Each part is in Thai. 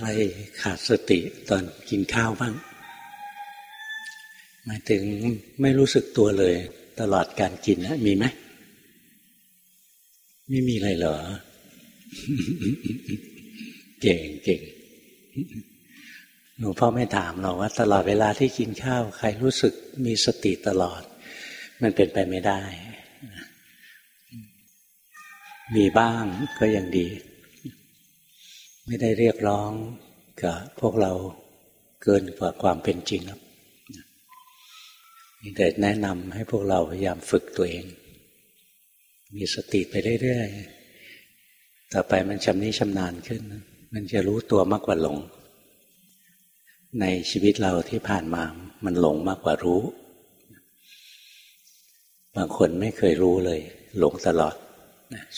ใครขาดสติตอนกินข้าวบ้างหมายถึงไม่รู้สึกตัวเลย ตลอดการกินนะมีไหมไม่มีอะไรเหรอ เก่งเก่งหลวงพ่อไม่ถามเราว่า ตลอดเวลาที่กินข้าว ใครรู้สึกมีสติตลอด มันเป็นไปไม่ได้ มีบ้างก็ยังดี ไม่ได้เรียกร้องกับพวกเราเกินกว่าความเป็นจริงครับมีแต่แนะนำให้พวกเราพยายามฝึกตัวเอง มีสติไปเรื่อยๆ ต่อไปมันชำนิชำนาญขึ้น มันจะรู้ตัวมากกว่าหลง ในชีวิตเราที่ผ่านมา มันหลงมากกว่ารู้ บางคนไม่เคยรู้เลย หลงตลอด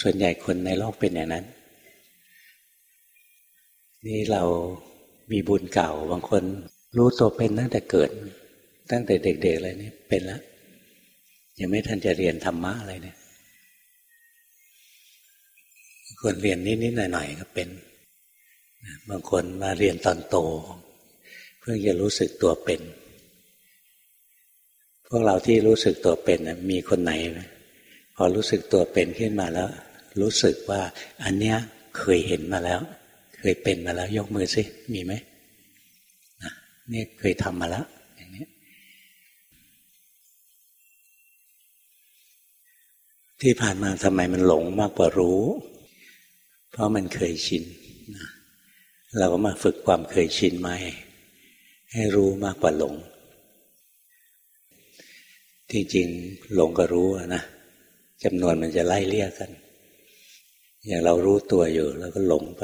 ส่วนใหญ่คนในโลกเป็นอย่างนั้น นี่เรามีบุญเก่า บางคนรู้ตัวเป็นตั้งแต่เกิด ตั้งแต่เด็กๆอะไรนี่เป็นแล้วยังไม่ทันจะเรียนธรรมะอะไรเนี่ยคนเรียนนิดๆหน่อยๆก็เป็น บางคนมาเรียนตอนโต เพื่อจะรู้สึกตัวเป็น พวกเราที่รู้สึกตัวเป็นมีคนไหนไหมพอรู้สึกตัวเป็นขึ้นมาแล้ว รู้สึกว่า อันเนี้ยเคยเห็นมาแล้ว เคยเป็นมาแล้ว ยกมือสิมีไหมนี่เคยทำมาแล้วอย่างนี้ที่ผ่านมาทำไมมันหลงมากกว่ารู้ เพราะมันเคยชินเราก็มาฝึกความเคยชินใหม่ให้รู้มากกว่าหลงจริงๆหลงก็รู้นะจำนวนมันจะไล่เลี่ยกัน อย่างเรารู้ตัวอยู่ แล้วก็หลงไป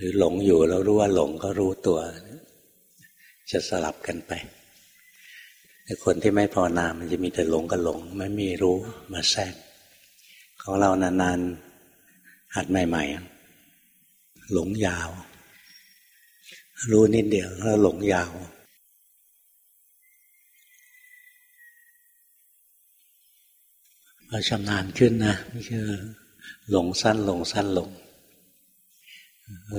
หรือหลงอยู่แล้วรู้ว่าหลงก็รู้ตัว จะสลับกันไปแต่คนที่ไม่พอนามันจะมีแต่หลงกับหลง ไม่มีรู้มาแทรกของเรานานๆหัดใหม่ๆ หลงยาว รู้นิดเดียวแล้วหลงยาวพอชำนาญขึ้นนะไม่ใช่หลงสั้นหลงสั้นหลง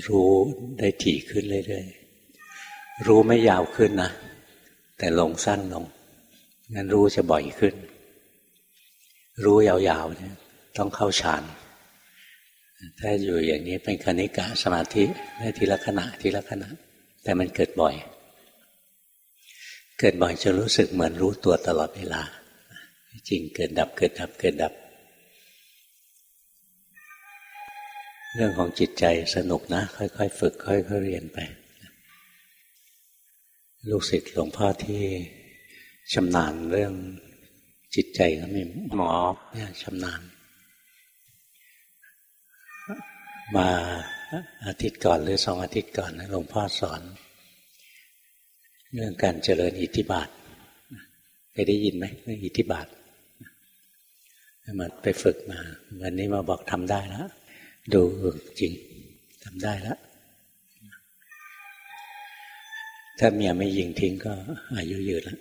รู้ได้ถี่ขึ้นเรื่อยๆ รู้ไม่ยาวขึ้นนะ แต่ลงสั้นลง งั้นรู้จะบ่อยขึ้น รู้ยาวๆเนี่ยต้องเข้าฌาน ถ้าอยู่อย่างนี้เป็นคณิกะสมาธิได้ทีละขณะทีละขณะ แต่มันเกิดบ่อย เกิดบ่อยจะรู้สึกเหมือนรู้ตัวตลอดเวลา จริงเกิดดับเกิดดับเกิดดับ เรื่องของจิตใจสนุกนะ ค่อยๆ ฝึก ค่อยๆเรียนไป ลูกศิษย์หลวงพ่อที่ชำนาญเรื่องจิตใจก็มีหมอเนี่ยชำนาญ มาอาทิตย์ก่อนหรือสองอาทิตย์ก่อนหลวงพ่อสอน เรื่องการเจริญอิทธิบาทเคยได้ยินไหมเรื่องอิทธิบาทมาไปฝึกมา วันนี้มาบอกทำได้แล้ว ดูจริงทำได้แล้วถ้าเมียไม่ยิงทิ้งก็อายุยืนแล้ว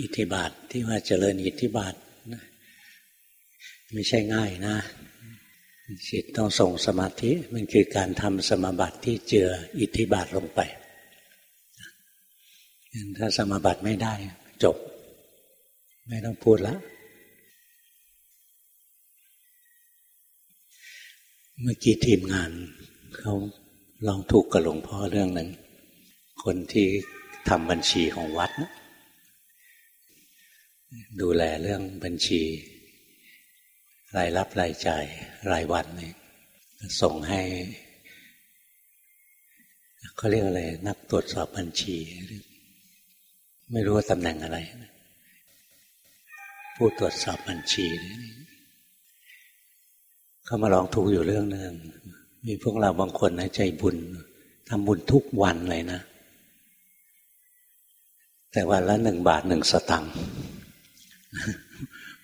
อิทธิบาทที่ว่าเจริญอิทธิบาทไม่ใช่ง่ายนะจิตต้องส่งสมาธิ มันคือการทำสมาบัติที่เจืออิทธิบาทลงไป ถ้าสมาบัติไม่ได้ จบ ไม่ต้องพูดแล้วเมื่อกี้ทีมงานเขาลองถูกกับหลวงพ่อเรื่องหนึ่งคนที่ทำบัญชีของวัดนะดูแลเรื่องบัญชี รายรับรายจ่ายรายวันเนี่ยส่งให้เขาเรียกอะไร นักตรวจสอบบัญชี ไม่รู้ว่าตำแหน่งอะไร ผู้ตรวจสอบบัญชีเขามาลองทุกอยู่เรื่องหนึ่งมีพวกเราบางคนนะใจบุญทำบุญทุกวันเลยนะ แต่วันละหนึ่งบาทหนึ่งสตังค์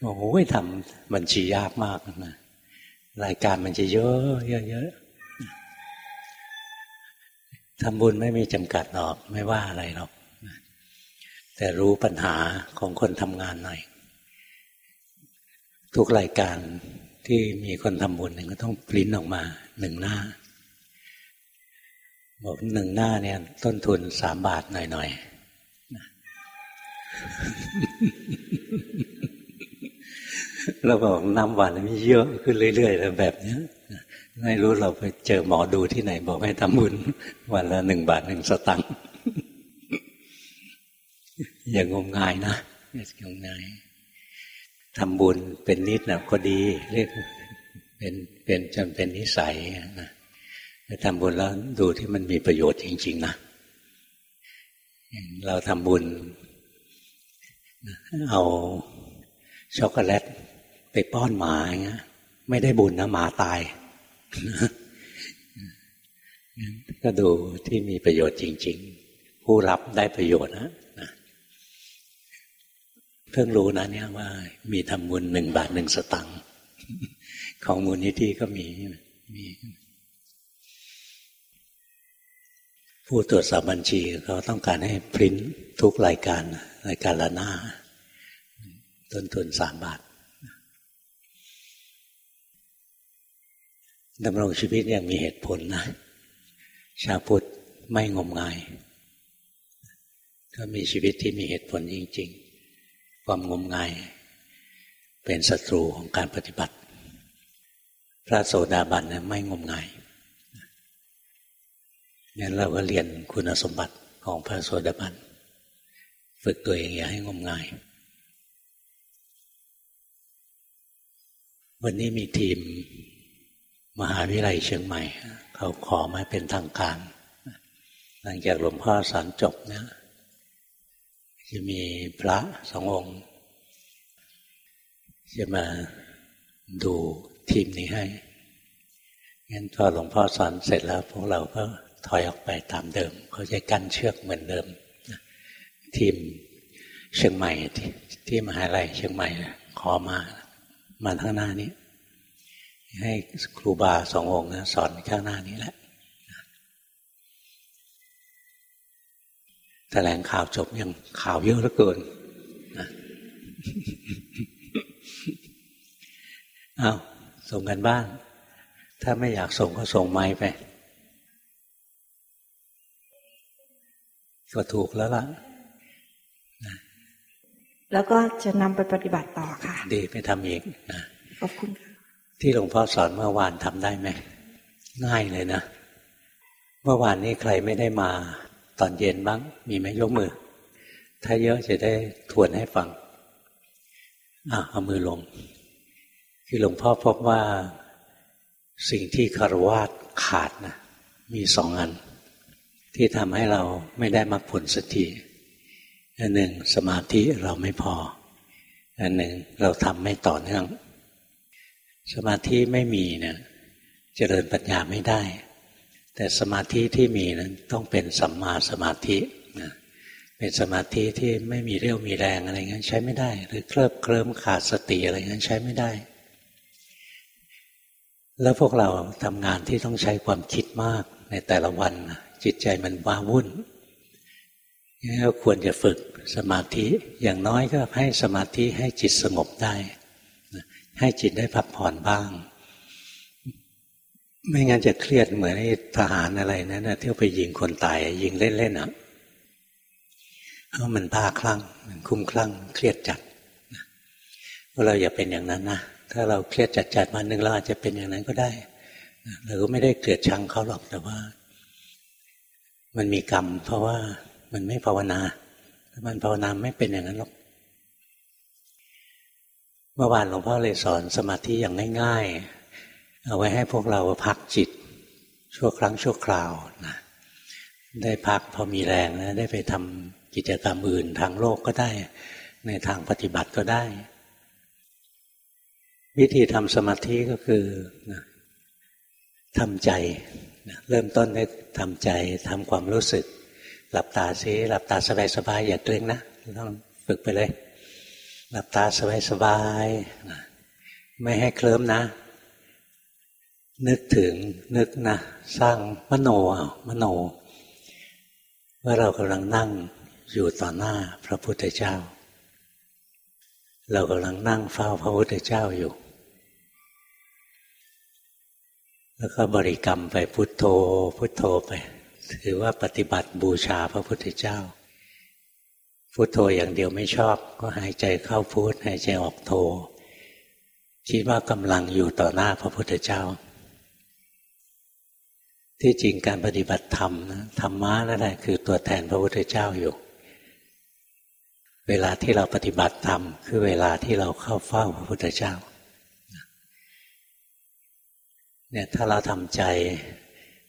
บอกโอ้ยทำบัญชียากมากนะรายการมันจะเยอะเยอะเยอะทำบุญไม่มีจำกัดหรอก ไม่ว่าอะไรหรอก แต่รู้ปัญหาของคนทำงานหน่อย ทุกรายการที่มีคนทำบุญก็ต้องปริ้นออกมาหนึ่งหน้า บอกหนึ่งหน้าเนี่ย ต้นทุนสามบาทหน่อยๆเราบอกน้ำหวานมีเยอะขึ้นเรื่อยๆแล้วแบบนี้ไม่รู้เราไปเจอหมอดูที่ไหนบอกให้ทำบุญ วันละหนึ่งบาทหนึ่งสตังค์ อย่างงมงายนะอย่างงมงายทำบุญเป็นนิดนะก็ดีเรียกเป็นเป็นจนเป็นนิสัยนะทำบุญแล้วดูที่มันมีประโยชน์จริง ๆ นะเราทำบุญ เอาช็อกโกแลตไปป้อนหมาอย่างเงี้ยไม่ได้บุญนะหมาตายก็ดูที่มีประโยชน์จริง ๆ ผู้รับได้ประโยชน์นะ เพิ่งรู้นะเนี่ยว่า มีทำบุญหนึ่งบาทหนึ่งสตังค์ของมูลนิธิก็มีมีผู้ตรวจสอบบัญชีเขาต้องการให้พิมพ์ทุกรายการรายการละหน้า ต้นทุนสามบาทดำรงชีวิตอย่างมีเหตุผลนะ ชาวพุทธไม่งมงาย ก็มีชีวิตที่มีเหตุผลจริง ๆ ความงมงายเป็นศัตรูของการปฏิบัติ พระโสดาบันนะไม่งมงายงั้นเราก็เรียนคุณสมบัติของพระโสดาบันฝึกตัวเองอย่าให้งมงาย วันนี้มีทีมมหาวิทยาลัยเชียงใหม่ เขาขอมาเป็นทางการ หลังจากหลวงพ่อสอนจบนะ จะมีพระสององค์ จะมาดูทีมนี้ให้ งั้นพอหลวงพ่อสอนเสร็จแล้ว พวกเราก็ถอยออกไปตามเดิม เขาจะกั้นเชือกเหมือนเดิม ทีมเชียงใหม่ที่มหาลัยเชียงใหม่ขอมา มาข้างหน้านี้ ให้ครูบาสององค์นะสอนข้างหน้านี้แหละ แถลงข่าวจบยังข่าวเยอะเหลือเกินเอาส่งกันบ้าน ถ้าไม่อยากส่งก็ส่งไม้ไป ก็ถูกแล้วล่ะแล้วก็จะนำไปปฏิบัติต่อค่ะ ดีไปทำอีกนะขอบคุณที่หลวงพ่อสอนเมื่อวานทำได้ไหมง่ายเลยนะ เมื่อวานนี้ใครไม่ได้มา ตอนเย็นบ้างมีไหมยกมือ ถ้าเยอะจะได้ทวนให้ฟังอะเอามือลง คือหลวงพ่อพบว่าสิ่งที่คารวาสขาดนะมีสองอัน ที่ทำให้เราไม่ได้มรรคผลสักทีอันหนึ่งสมาธิเราไม่พอ อันหนึ่งเราทำไม่ต่อเนื่อง สมาธิไม่มีเนี่ยเจริญปัญญาไม่ได้ แต่สมาธิที่มีนั้นต้องเป็นสัมมาสมาธินะเป็นสมาธิที่ไม่มีเรี่ยวมีแรงอะไรเงี้ยใช้ไม่ได้ หรือเคลิบเคลิ้มขาดสติอะไรเงี้ยใช้ไม่ได้ แล้วพวกเราทำงานที่ต้องใช้ความคิดมากในแต่ละวัน จิตใจมันว้าวุ่นก็ควรจะฝึกสมาธิอย่างน้อยก็ให้สมาธิให้จิตสงบได้ ให้จิตได้พักผ่อนบ้าง ไม่งั้นจะเครียดเหมือนทหารอะไรนะั้นเที่ยวไปยิงคนตาย ยิงเล่นๆอะเพราะมันบ้าคลั่งมันคุ้มคลั่ง เครียดจัดพวกเราอย่าเป็นอย่างนั้นนะถ้าเราเครียดจัดจัดมาหนึ่งเราอาจจะเป็นอย่างนั้นก็ได้เราก็ไม่ได้เกลียดชังเขาหรอกแต่ว่า มันมีกรรม เพราะว่ามันไม่ภาวนาถ้ามันภาวนาไม่เป็นอย่างนั้นหรอกเมื่อวานหลวงพ่อเลยสอนสมาธิอย่างง่ายๆ เอาไว้ให้พวกเราพักจิต ชั่วครั้งชั่วคราวนะได้พักพอมีแรงนะได้ไปทำกิจกรรมอื่นทางโลกก็ได้ ในทางปฏิบัติก็ได้ วิธีทำสมาธิก็คือนะทำใจนะเริ่มต้นด้วยทำใจทำความรู้สึก หลับตาซิหลับตาสบายๆอย่าเกรงนะต้องฝึกไปเลย หลับตาสบายๆนะไม่ให้เคลิ้มนะ นึกถึงนึกนะ สร้างมโนมโน ว่าเรากำลังนั่งอยู่ต่อหน้าพระพุทธเจ้า เรากำลังนั่งเฝ้าพระพุทธเจ้าอยู่ แล้วก็บริกรรมไปพุทโธ พุทโธไป ถือว่าปฏิบัติบูชาพระพุทธเจ้า พุทโธอย่างเดียวไม่ชอบ ก็หายใจเข้าพุทหายใจออกโธคิดว่ากำลังอยู่ต่อหน้าพระพุทธเจ้า ที่จริงการปฏิบัติธรรมนะธรรมะนั่นแหละคือตัวแทนพระพุทธเจ้าอยู่ เวลาที่เราปฏิบัติธรรมคือเวลาที่เราเข้าเฝ้าพระพุทธเจ้าเนี่ยถ้าเราทำใจ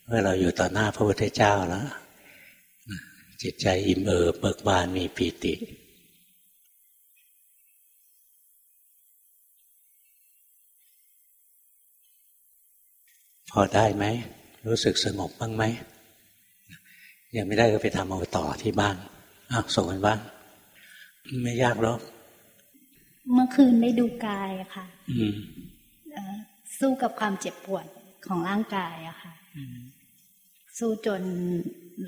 เมื่อเราอยู่ต่อหน้าพระพุทธเจ้าแล้วจิตใจอิ่มเอิบเบิกบานมีปีติ พอได้ไหม รู้สึกสงบบ้างไหมยังไม่ได้ก็ไปทำเอาต่อที่บ้านอ้าวส่งกันบ้างไม่ยากหรอกเมื่อคืนได้ดูกายอะค่ะอืมสู้กับความเจ็บปวดของร่างกายอะค่ะสู้จน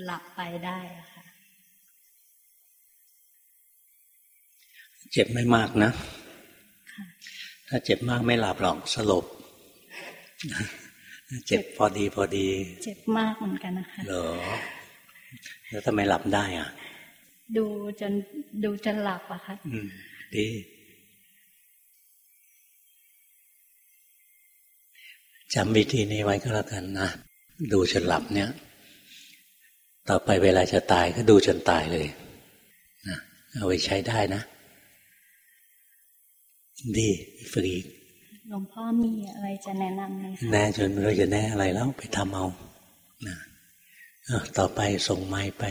หลับไปได้อะค่ะ เจ็บไม่มากนะ ถ้าเจ็บมากไม่หลับหรอกสลบ เจ็บพอดีพอดี เจ็บมากเหมือนกันนะคะเหรอแล้วทำไมหลับได้อะ ดูจนดูจนหลับอะค่ะอืมดีจำวิธีนี้ไว้ก็แล้วกันนะดูจนหลับเนี่ย ต่อไปเวลาจะตายก็ดูจนตายเลยนะเอาไปใช้ได้นะ ดีฝึกอีก หลวงพ่อมีอะไรจะแนะนำไหมคะแน่จนไม่รู้จะแน่อะไรแล้วไปทำเอานะอะต่อไปส่งไม้ไป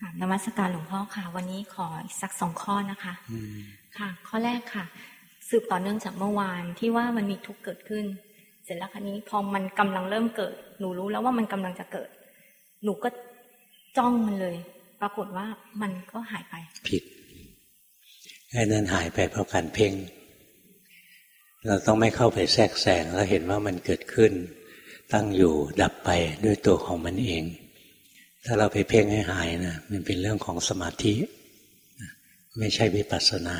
ค่ะนมัสการหลวงพ่อค่ะ วันนี้ขออีกสักสองข้อนะคะอืมค่ะ ข้อแรกค่ะ สืบต่อเนื่องจากเมื่อวานที่ว่ามันมีทุกข์เกิดขึ้น เสร็จแล้วคราวนี้พอมันกำลังเริ่มเกิด หนูรู้แล้วว่ามันกำลังจะเกิด หนูก็จ้องมันเลย ปรากฏว่ามันก็หายไป ผิด ไอ้นั่นหายไปเพราะการเพ่ง เราต้องไม่เข้าไปแทรกแซงแล้วเห็นว่ามันเกิดขึ้น ตั้งอยู่ดับไปด้วยตัวของมันเอง ถ้าเราไปเพ่งให้หายนะมันเป็นเรื่องของสมาธิ ไม่ใช่วิปัสสนา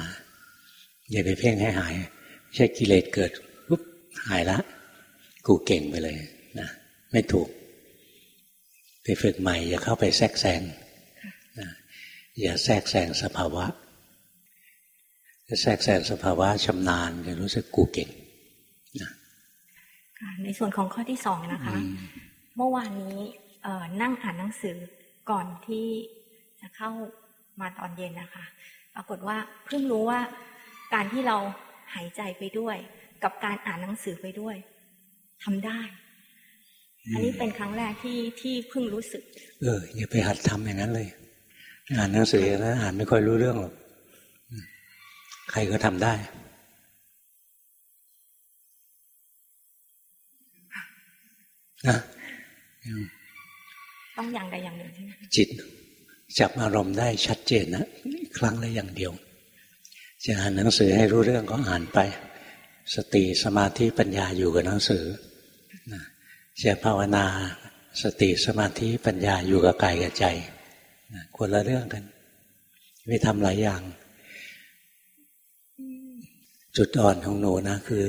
อย่าไปเพ่งให้หายไม่ใช่กิเลสเกิดปุ๊บหายละ กูเก่งไปเลยนะไม่ถูก ไปฝึกใหม่ อย่าเข้าไปแทรกแซงนะอย่าแทรกแซงสภาวะ แทรกแซงสภาวะชำนาญจะรู้สึกกูเก่งนะค่ะในส่วนของข้อที่สองนะคะ เมื่อวานนี้เอ่อนั่งอ่านหนังสือก่อนที่จะเข้ามาตอนเย็นนะคะ ปรากฏว่าเพิ่งรู้ว่าการที่เราหายใจไปด้วย กับการอ่านหนังสือไปด้วยทำได้อันนี้เป็นครั้งแรกที่ที่เพิ่งรู้สึก เอออย่าไปหัดทำอย่างนั้นเลย อ่านหนังสืออย่างนั้นอ่านไม่ค่อยรู้เรื่องหรอกอืม ใครก็ทำได้ นะต้องอย่างใดอย่างหนึ่งใช่ไหมคะจิต จับอารมณ์ได้ชัดเจนนะครั้งละอย่างเดียว จะอ่านหนังสือให้รู้เรื่องก็อ่านไป สติสมาธิปัญญาอยู่กับหนังสือนะจะภาวนาสติสมาธิปัญญาอยู่กับกายกับใจนะคนละเรื่องกันไม่ทำหลายอย่าง จุดอ่อนของหนูนะคือ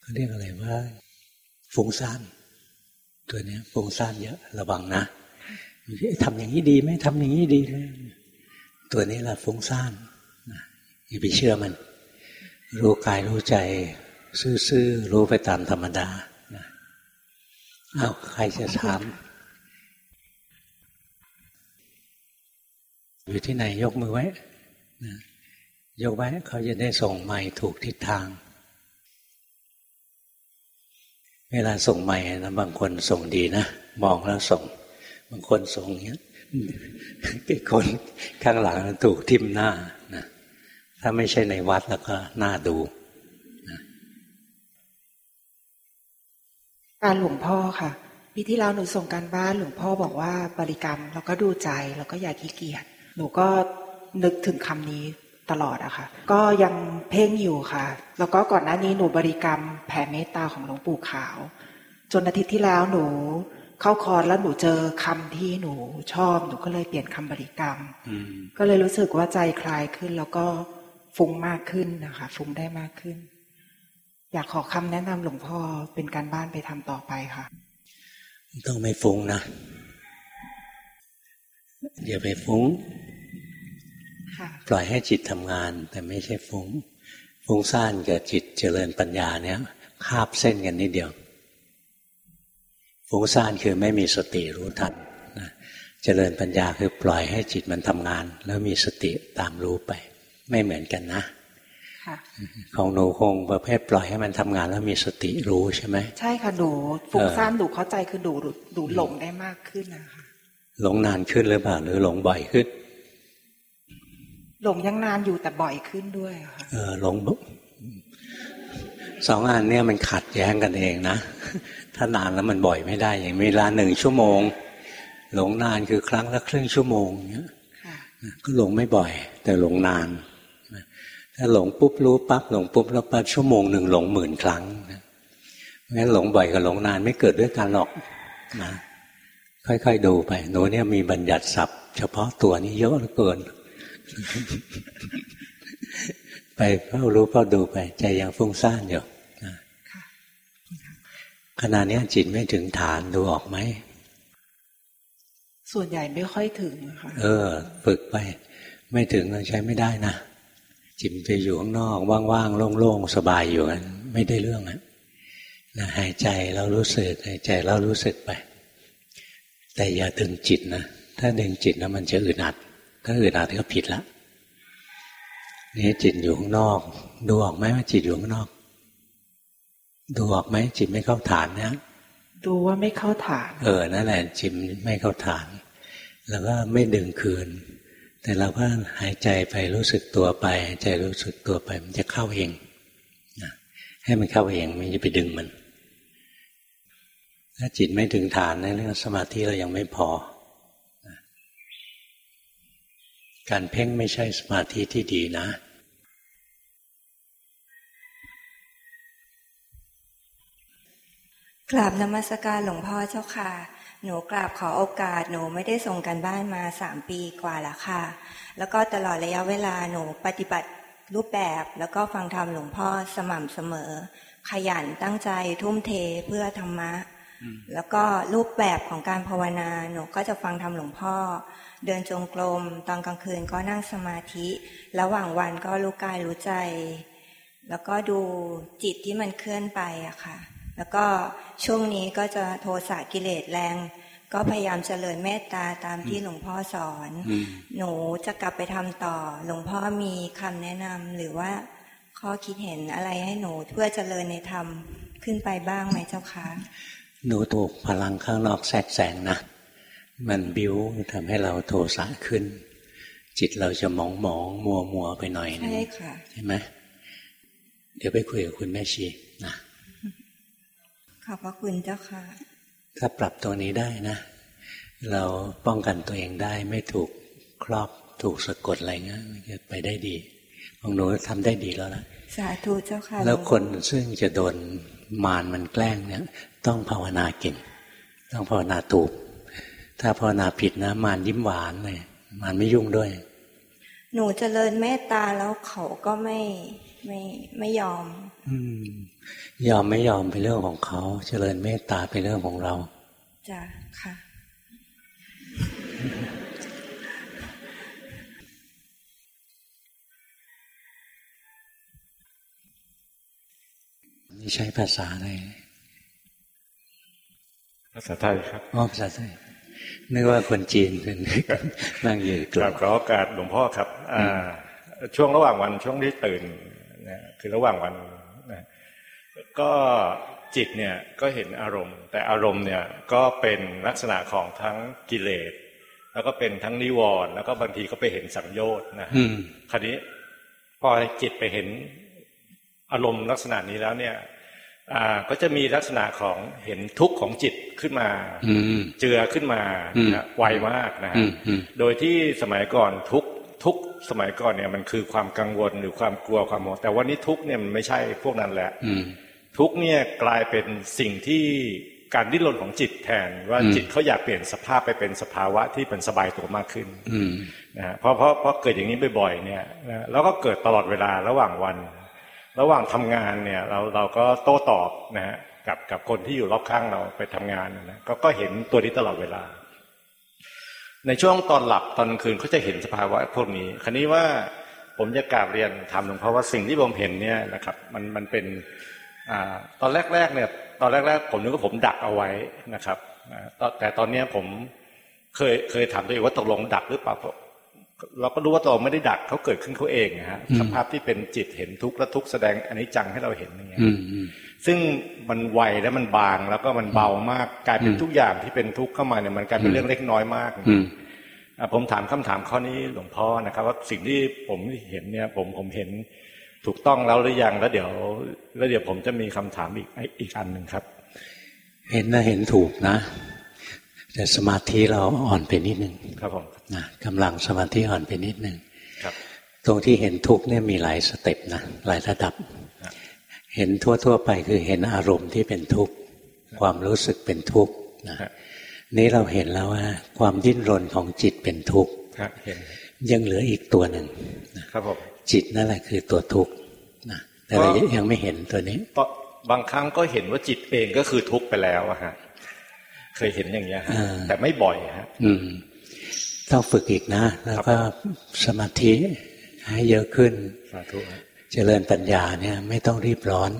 เขาเรียกอะไรว่าฟุ้งซ่านตัวเนี้ยฟุ้งซ่านเยอะระวังนะทำอย่างนี้ดีไหมทำอย่างนี้ดีไหมตัวนี้แหละฟุ้งซ่านอย่าไปเชื่อมัน รู้กายรู้ใจซื่อๆรู้ไปตามธรรมดาเอาใครจะถาม อยู่ที่ไหนยกมือไว้นะ ยกไว้เขาจะได้ส่งไม้ถูกทิศทาง เวลาส่งไม้นะบางคนส่งดีนะมองแล้วส่ง บางคนส่งเงี้ยไอ้คนข้างหลังถูกทิ่มหน้านะถ้าไม่ใช่ในวัดแล้วก็น่าดูการหลวงพ่อค่ะปีที่แล้วหนูส่งการบ้านหลวงพ่อบอกว่าบริกรรม แล้วก็ดูใจแล้วก็อย่าขี้เกียจหนูก็นึกถึงคำนี้ ตลอดอะค่ะ ก็ยังเพ่งอยู่ค่ะ แล้วก็ก่อนหน้านี้หนูบริกรรมแผ่เมตตาของหลวงปู่ขาว จนอาทิตย์ที่แล้วหนูเข้าคอร์สแล้วหนูเจอคำที่หนูชอบหนูก็เลยเปลี่ยนคำบริกรรมก็เลยรู้สึกว่าใจคลายขึ้น แล้วก็ฟุ้งมากขึ้นนะคะฟุ้งได้มากขึ้น อยากขอคำแนะนำหลวงพ่อเป็นการบ้านไปทำต่อไปค่ะ ต้องไม่ฟุ้งนะอย่าไปฟุ้ง ปล่อยให้จิตทำงาน แต่ไม่ใช่ฟุ้ง ฟุ้งซ่านกับจิตเจริญปัญญาเนี้ยคาบเส้นกันนิดเดียว ฟุ้งซ่านคือไม่มีสติรู้ทันนะเจริญปัญญาคือปล่อยให้จิตมันทำงาน แล้วมีสติตามรู้ไป ไม่เหมือนกันนะของหนูคงประเภทปล่อยให้มันทำงานแล้วมีสติรู้ใช่ไหมใช่ค่ะหนูฟุ้งซ่านหนูเข้าใจคือดูดูหลงได้มากขึ้นนะคะหลงนานขึ้นหรือเปล่าหรือหลงบ่อยขึ้น หลงยังนานอยู่แต่บ่อยขึ้นด้วยค่ะเออหลงสองอันเนี่ยมันขัดแย้งกันเองนะถ้านานแล้วมันบ่อยไม่ได้ อย่างเวลาหนึ่งชั่วโมง หลงนานคือครั้งละครึ่งชั่วโมงเนี้ยก็หลงไม่บ่อย แต่หลงนาน ถ้าหลงปุ๊บรู้ปั๊บหลงปุ๊บแล้วปั๊บชั่วโมงหนึ่งหลงหมื่นครั้งงั้นหลงบ่อยกับหลงนานไม่เกิดด้วยกันหรอกนะค่อยๆดูไปหนูเนี่ยมีบัญญัติศัพท์ เฉพาะตัวนี้เยอะเหลือเกิน ไปเฝ้ารู้เฝ้าดูไป ใจยังฟุ้งซ่านอยู่ขณะนี้จิตไม่ถึงฐานดูออกไหม ส่วนใหญ่ไม่ค่อยถึงค่ะเออ ฝึกไป ไม่ถึงใช้ไม่ได้นะ จิตไปอยู่ข้างนอก ว่างๆ โล่งๆ สบายอยู่กันไม่ได้เรื่องนะนะหายใจแล้วรู้สึกหายใจแล้วรู้สึกไป แต่อย่าดึงจิตนะ ถ้าดึงจิตแล้วมันจะอึดอัด ถ้าอึดอัดก็ผิดละนี่จิตอยู่ข้างนอก ดูออกไหมว่าจิตอยู่ข้างนอก ดูออกไหมจิตไม่เข้าฐานนะดูว่าไม่เข้าฐาน เออนั่นแหละจิตไม่เข้าฐาน แล้วก็ไม่ดึงคืน แต่เราก็หายใจไปรู้สึกตัวไปหายใจรู้สึกตัวไป มันจะเข้าเองนะให้มันเข้าเองไม่จะไปดึงมัน ถ้าจิตไม่ถึงฐานในเรื่องสมาธิเรายังไม่พอ การเพ่งไม่ใช่สมาธิที่ดีนะ กราบนมัสการหลวงพ่อเจ้าค่ะ หนูกราบขอโอกาส หนูไม่ได้ส่งกันบ้านมาสามปีกว่าแล้วค่ะ แล้วก็ตลอดระยะเวลาหนูปฏิบัติรูปแบบแล้วก็ฟังธรรมหลวงพ่อสม่ำเสมอ ขยันตั้งใจทุ่มเทเพื่อธรรมะ แล้วก็รูปแบบของการภาวนาหนูก็จะฟังทำหลวงพ่อ เดินจงกรมตอนกลางคืนก็นั่งสมาธิ ระหว่างวันก็รู้กายรู้ใจ แล้วก็ดูจิตที่มันเคลื่อนไปอะค่ะ แล้วก็ช่วงนี้ก็จะโทสะกิเลสแรง ก็พยายามเจริญเมตตาตามที่หลวงพ่อสอน หนูจะกลับไปทำต่อ หลวงพ่อมีคำแนะนำหรือว่าข้อคิดเห็นอะไรให้หนูเพื่อเจริญในธรรมขึ้นไปบ้างไหมเจ้าคะ หนูถูกพลังข้างนอกแทรกแซงนะ มันบิ้วทำให้เราโทสะขึ้น จิตเราจะมองมองมัวมัวไปหน่อยนึงใช่ค่ะใช่ไหมเดี๋ยวไปคุยกับคุณแม่ชีนะขอบพระคุณเจ้าค่ะ ถ้าปรับตัวนี้ได้นะ เราป้องกันตัวเองได้ไม่ถูกครอบถูกสะกดอะไรเงี้ยจะไปได้ดีของหนูทำได้ดีแล้วล่ะสาธุเจ้าค่ะ แล้วคนซึ่งจะโดนมารมันแกล้งเนี่ย ต้องภาวนาเก่ง ต้องภาวนาถูก ถ้าภาวนาผิดนะ มารยิ้มหวานเลยมารไม่ยุ่งด้วย หนูจเจริญเมตตาแล้วเขาก็ไม่ไม่ไม่ยอม อืม ยอมไม่ยอมเป็นเรื่องของเขาเจริญเมตตาเป็นเรื่องของเราจ้ะค่ะ นี่ใช้ภาษาอะไร ภาษาไทยครับอ๋อภาษาไทยนึกว่าคนจีนเป็นนั่งอยู่กลับขอโอกาสหลวงพ่อครับช่วงระหว่างวันช่วงที่ตื่นนะคือระหว่างวันนะก็จิตเนี่ยก็เห็นอารมณ์ แต่อารมณ์เนี่ยก็เป็นลักษณะของทั้งกิเลสแล้วก็เป็นทั้งนิวรณ์แล้วก็บางทีก็ไปเห็นสังโยชน์นะคราวนี้พอจิตไปเห็นอารมณ์ลักษณะนี้แล้วเนี่ย ก็จะมีลักษณะของเห็นทุกข์ของจิตขึ้นมาเจือขึ้นมาไวมากนะฮะโดยที่สมัยก่อนทุกทุกสมัยก่อนเนี่ยมันคือความกังวลหรือความกลัวความโมแต่วันนี้ทุกเนี่ยมันไม่ใช่พวกนั้นแหละทุกเนี่ยกลายเป็นสิ่งที่การดิ้นรนของจิตแทนว่าจิตเขาอยากเปลี่ยนสภาพไปเป็นสภาวะที่เป็นสบายตัวมากขึ้นนะฮะเพราะเพราะเพราะเกิดอย่างนี้บ่อยๆเนี่ยนะแล้วก็เกิดตลอดเวลาระหว่างวัน ระหว่างทำงานเนี่ยเราเราก็โต้ตอบนะฮะกับกับคนที่อยู่รอบข้างเราไปทำงานนะก็ก็เห็นตัวนี้ตลอดเวลา ในช่วงตอนหลับตอนคืนเขาจะเห็นสภาวะพวกนี้ครนี้ว่าผมจะกราบเรียนถามหลวงพ่อว่าสิ่งที่ผมเห็นเนี่ยนะครับมันมันเป็นอ่าตอนแรกๆเนี่ยตอนแรกๆผมนึกว่าผมดักเอาไว้นะครับแต่ตอนนี้ผมเคยเคยถามตัวเองว่าตกลงดักหรือเปล่า เราก็รู้ว่าตัวไม่ได้ดักเขาเกิดขึ้นเขาเองนะฮะสภาพที่เป็นจิตเห็นทุกข์และทุกข์แสดงอันนี้จังให้เราเห็นอย่างเงี้ยซึ่งมันไวและมันบางแล้วก็มันเบามากกลายเป็นทุกอย่างที่เป็นทุกข์เข้ามาเนี่ยมันกลายเป็นเรื่องเล็กน้อยมากผมถามคำถามข้อนี้หลวงพ่อนะครับ ว่าสิ่งที่ผมเห็นเนี่ยผมผมเห็นถูกต้องแล้วหรือยังแล้วเดี๋ยว แล้วเดี๋ยวผมจะมีคำถามอีกอีกอันหนึ่งครับ เห็นนะเห็นถูกนะ แต่สมาธิเราอ่อนไปนิดนึงครับผม นะกำลังสมาธิอ่อนไปนิดนึงครับตรงที่เห็นทุกเนี่ยมีหลายสเต็ปนะหลายระดับ เห็นทั่ว ๆ ไปคือเห็นอารมณ์ที่เป็นทุกข์ความรู้สึกเป็นทุกข์นะนี้เราเห็นแล้วว่า ความดิ้นรนของจิตเป็นทุกข์ยังเหลืออีกตัวหนึ่งครับผมจิตนั่นแหละคือตัวทุกข์นะแต่เรายังไม่เห็นตัวนี้บางครั้งก็เห็นว่าจิตเองก็คือทุกข์ไปแล้วอะฮะเคยเห็นอย่างเงี้ยฮะแต่ไม่บ่อยฮะ ต้องฝึกอีกนะ แล้วก็สมาธิให้เยอะขึ้นสาธุเจริญปัญญาเนี่ยไม่ต้องรีบร้อน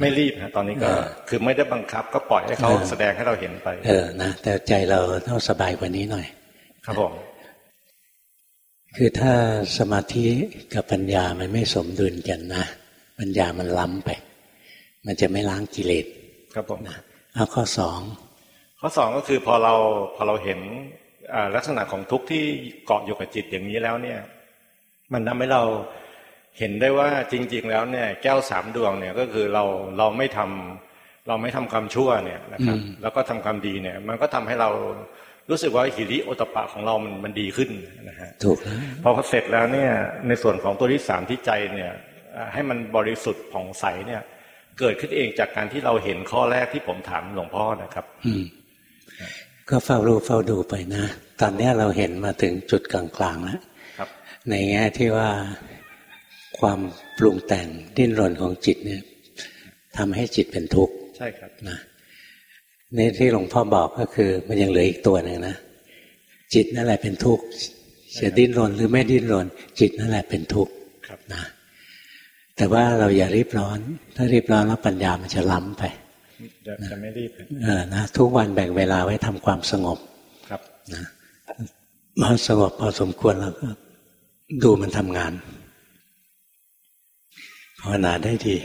ไม่รีบนะตอนนี้ก็ คือไม่ได้บังคับ ก็ปล่อยให้เขาแสดงให้เราเห็นไป เออนะแต่ใจเราต้องสบายกว่านี้หน่อย ครับผมคือถ้าสมาธิกับปัญญามันไม่สมดุลกันนะปัญญามันล้ำไป มันจะไม่ล้างกิเลสครับผมนะเอาข้อสองข้อสองก็คือพอเราพอเราเห็น ลักษณะของทุกข์ที่เกาะอยู่กับจิตอย่างนี้แล้วเนี่ย มันทำให้เราเห็นได้ว่าจริง ๆ แล้วเนี่ย แก้วสามดวงเนี่ยก็คือเราเราไม่ทำเราไม่ทำความชั่วเนี่ยนะครับ แล้วก็ทำความดีเนี่ย มันก็ทำให้เรารู้สึกว่าหิริโอตปะของเรามันมันดีขึ้นนะฮะถูกพอเสร็จแล้วเนี่ย ในส่วนของตัวที่สามที่ใจเนี่ย ให้มันบริสุทธิ์ผ่องใสเนี่ย เกิดขึ้นเองจากการที่เราเห็นข้อแรกที่ผมถามหลวงพ่อนะครับ อื ก็เฝ้ารู้เฝ้าดูไปนะ ตอนนี้เราเห็นมาถึงจุดกลางๆแล้วในแง่ที่ว่าความปรุงแต่งดิ้นรนของจิตเนี่ยทำให้จิตเป็นทุกข์ใช่ครับนะนี่ที่หลวงพ่อบอกก็คือ มันยังเหลืออีกตัวหนึ่งนะจิตนั่นแหละเป็นทุกข์จะดิ้นรนหรือไม่ดิ้นรน จิตนั่นแหละเป็นทุกข์นะแต่ว่าเราอย่ารีบร้อน ถ้ารีบร้อนแล้วปัญญามันจะล้ำไป จะไม่รีบเออนะทุกวันแบ่งเวลาไว้ทำความสงบครับนะมาสงบพอสมควรแล้วก็ดูมันทำงานภาวนาได้ดี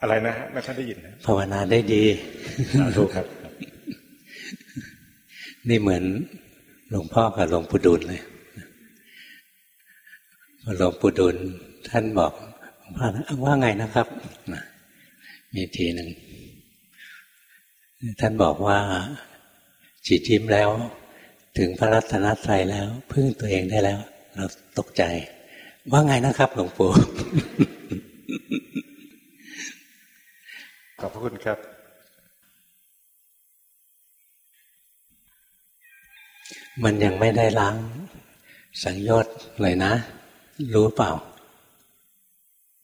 อะไรนะไม่ค่อยได้ยินนะภาวนาได้ดีถูกครับ นี่เหมือนหลวงพ่อกับหลวงปู่ดุลเลยหลวงปู่ดุลท่านบอกว่าว่าไงนะครับ มีทีหนึ่งท่านบอกว่าจิตยิ้มแล้ว ถึงพระรัตนตรัยแล้ว พึ่งตัวเองได้แล้ว เราตกใจ ว่าไงนะครับ หลวงปู่ขอบพระคุณครับ มันยังไม่ได้ล้าง สังโยชน์เลยนะ รู้เปล่า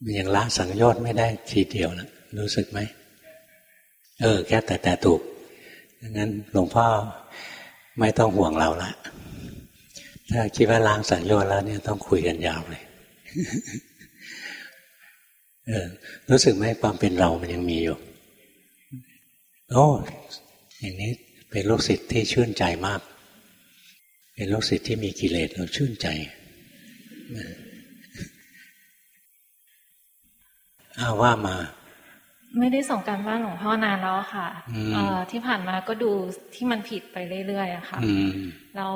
มันยังละสังโยชน์ไม่ได้ทีเดียวนะ รู้สึกไหม เออแค่แต่แต่ถูกงั้นหลวงพ่อไม่ต้องห่วงเราละ ถ้าคิดว่าล้างสัญญาแล้วเนี่ยต้องคุยกันยาวเลยเออรู้สึกไหมความเป็นเรามันยังมีอยู่ โอ้อย่างนี้เป็นลูกศิษย์ที่ชื่นใจมาก เป็นลูกศิษย์ที่มีกิเลสเราชื่นใจอ้าว่ามา ไม่ได้ส่งการบ้านหลวงพ่อนานแล้วค่ะอที่ผ่านมาก็ดูที่มันผิดไปเรื่อยๆอะค่ะแล้ว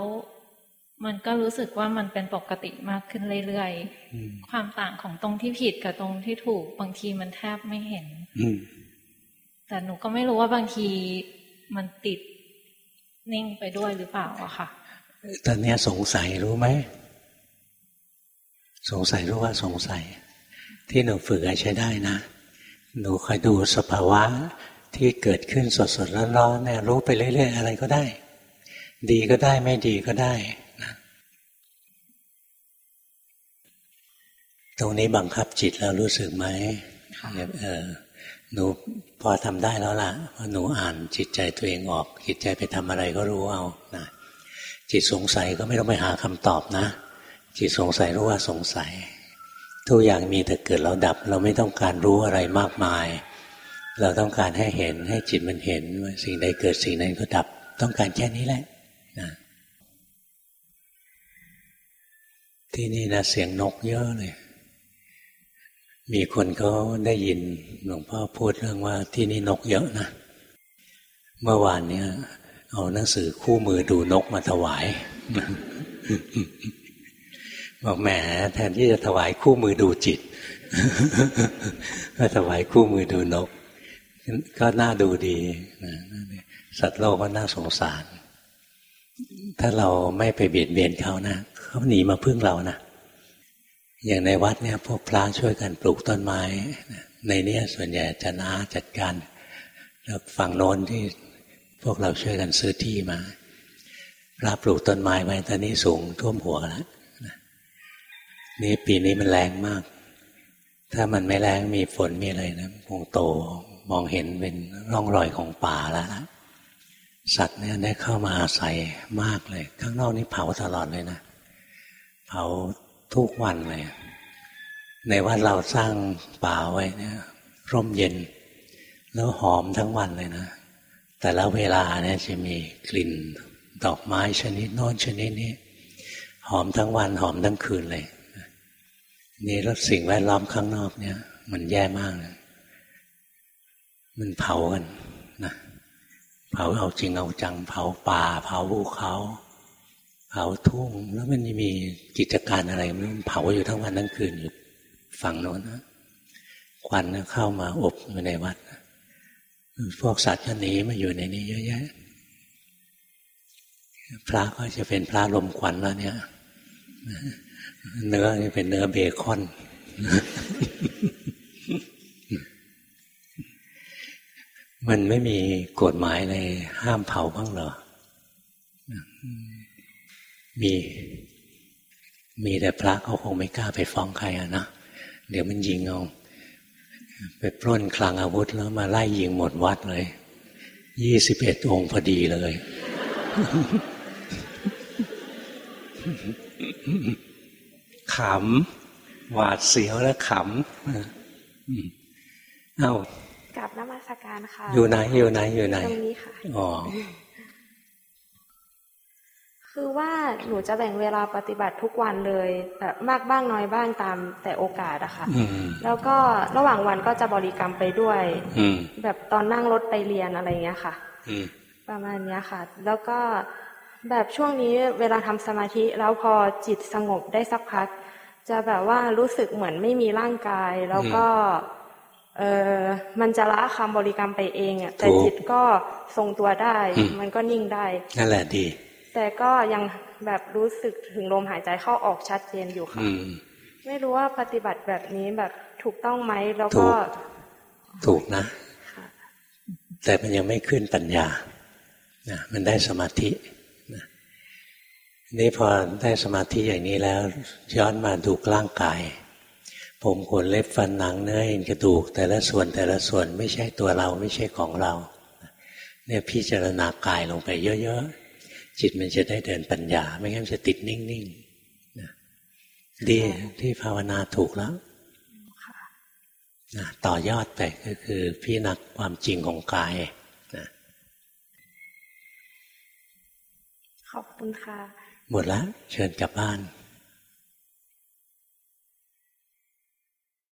มันก็รู้สึกว่ามันเป็นปกติมากขึ้นเรื่อยๆความต่างของตรงที่ผิดกับตรงที่ถูกบางทีมันแทบไม่เห็นแต่หนูก็ไม่รู้ว่าบางทีมันติดนิ่งไปด้วยหรือเปล่าอะค่ะ ตอนนี้สงสัยรู้ไหม สงสัยรู้ว่าสงสัย ที่หนูฝึกใช้ได้นะ หนูคอยดูสภาวะที่เกิดขึ้นสดสดร้อนๆเนี่ยรู้ไปเรื่อย ๆ อะไรก็ได้ ดีก็ได้ไม่ดีก็ได้นะตรงนี้บังคับจิตแล้วรู้สึกไหมเออหนูพอทำได้แล้วล่ะเพราะหนูอ่านจิตใจตัวเองออก จิตใจไปทำอะไรก็รู้เอานะจิตสงสัยก็ไม่ต้องไปหาคำตอบนะ จิตสงสัยรู้ว่าสงสัย ทุกอย่างมีแต่เกิดแล้วดับ เราไม่ต้องการรู้อะไรมากมาย เราต้องการให้เห็นให้จิตมันเห็นว่าสิ่งใดเกิดสิ่งนั้นก็ดับ ต้องการแค่นี้แหละนะที่นี่นะเสียงนกเยอะเลย มีคนเขาได้ยินหลวงพ่อพูดเรื่องว่าที่นี่นกเยอะนะ เมื่อวานเนี้ยเอาหนังสือคู่มือดูนกมาถวาย บอกแหมแทนที่จะถวายคู่มือดูจิต ก็ถวายคู่มือดูนก ก็น่าดูดีนะสัตว์โลกก็น่าสงสาร ถ้าเราไม่ไปเบียดเบียนเขานะเขาหนีมาพึ่งเรานะอย่างในวัดเนี่ยพวกพระช่วยกันปลูกต้นไม้ ในเนี้ส่วนใหญ่จะน้าจัดการแล้วฝั่งโน้นที่พวกเราช่วยกันซื้อที่มาพระปลูกต้นไม้ไว้ตอนนี้สูงท่วมหัวแล้ว นี่ปีนี้มันแรงมาก ถ้ามันไม่แรงมีฝนมีอะไรนะคงโตมองเห็นเป็นร่องรอยของป่าแล้วนะสัตว์เนี่ยได้เข้ามาอาศัยมากเลย ข้างนอกนี่เผาตลอดเลยนะ เผาทุกวันเลย ในวัดเราสร้างป่าไว้เนี่ย ร่มเย็น แล้วหอมทั้งวันเลยนะ แต่ละเวลาเนี่ยจะมีกลิ่นดอกไม้ชนิดโน้นชนิดนี้ หอมทั้งวันหอมทั้งคืนเลย นี่แล้วสิ่งแวดล้อมข้างนอกเนี่ย มันแย่มากเลยมันเผากันนะเผาเอาจริงเอาจัง เผาป่า เผาภูเขา เผาทุ่ง แล้วมันมีกิจการอะไรมันเผาอยู่ทั้งวันทั้งคืนอยู่ฝั่งโน้นนะควันเข้ามาอบอยู่ในวัดพวกสัตว์ก็หนีมาอยู่ในนี้เยอะแยะ พระก็จะเป็นพระลมควันแล้วเนี่ย เนื้อนี่เป็นเนื้อเบคอน มันไม่มีกฎหมายเลยห้ามเผาบ้างเหรอ มี มีแต่พระเขาคงไม่กล้าไปฟ้องใครอะนะ เดี๋ยวมันยิงเอาไปปล้นคลังอาวุธแล้วมาไล่ยิงหมดวัดเลย ยี่สิบเอ็ดองค์พอดีเลย ขำหวาดเสียวและขำเอ้ากับนมัสการค่ะ อยู่ไหนอยู่ไหนอยู่ไหนตรงนี้ค่ะอ๋อคือว่าหนูจะแบ่งเวลาปฏิบัติทุกวันเลยแบบมากบ้างน้อยบ้างตามแต่โอกาสอะค่ะแล้วก็ระหว่างวันก็จะบริกรรมไปด้วยแบบตอนนั่งรถไปเรียนอะไรเงี้ยค่ะประมาณเนี้ยค่ะ แล้วก็แบบช่วงนี้เวลาทำสมาธิแล้วพอจิตสงบได้สักพัก จะแบบว่ารู้สึกเหมือนไม่มีร่างกาย แล้วก็ เออมันจะละคำบริกรรมไปเองอะแต่จิตก็ทรงตัวได้ มันก็นิ่งได้ นั่นแหละดี แต่ก็ยังแบบรู้สึกถึงลมหายใจเข้าออกชัดเจนอยู่ค่ะไม่รู้ว่าปฏิบัติแบบนี้แบบถูกต้องไหมแล้วก็ ถูกนะ แต่มันยังไม่ขึ้นปัญญานะมันได้สมาธินะ นี่พอได้สมาธิอย่างนี้แล้ว ย้อนมาดูร่างกาย ผมขนเล็บฟันหนังเนื้อเอ็นกระดูก แต่ละส่วนแต่ละส่วนไม่ใช่ตัวเราไม่ใช่ของเรา เนี่ยพิจารณากายลงไปเยอะจิตมันจะได้เดินปัญญา ไม่งั้นจะติดนิ่งๆนะดีที่ภาวนาถูกแล้วนะต่อยอดไปก็คือพี่นักความจริงของกายนะขอบคุณค่ะ หมดแล้วเชิญกลับบ้าน